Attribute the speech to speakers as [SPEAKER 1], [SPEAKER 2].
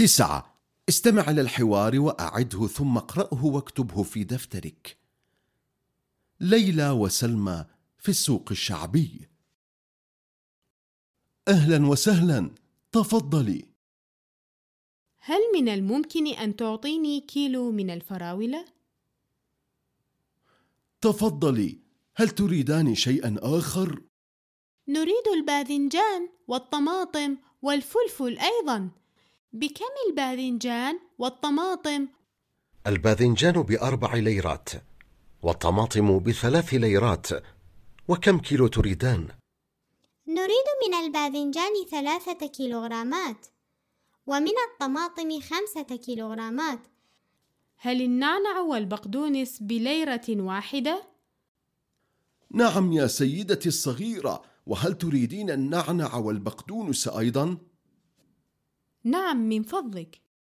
[SPEAKER 1] تسعة. استمع إلى الحوار وأعده ثم اقرأه واكتبه في دفترك. ليلى وسلمى في السوق الشعبي. أهلا وسهلا. تفضلي.
[SPEAKER 2] هل من الممكن أن تعطيني كيلو من الفراولة؟
[SPEAKER 1] تفضلي. هل تريدان شيئا آخر؟
[SPEAKER 2] نريد الباذنجان والطماطم والفلفل أيضا. بكم الباذنجان والطماطم؟
[SPEAKER 3] الباذنجان بأربع ليرات والطماطم بثلاث ليرات وكم كيلو تريدان؟
[SPEAKER 4] نريد من الباذنجان ثلاثة كيلوغرامات ومن الطماطم خمسة كيلوغرامات
[SPEAKER 2] هل النعنع والبقدونس بليرة واحدة؟
[SPEAKER 1] نعم يا سيدتي الصغيرة وهل تريدين النعنع والبقدونس أيضا؟
[SPEAKER 2] نعم من فضلك.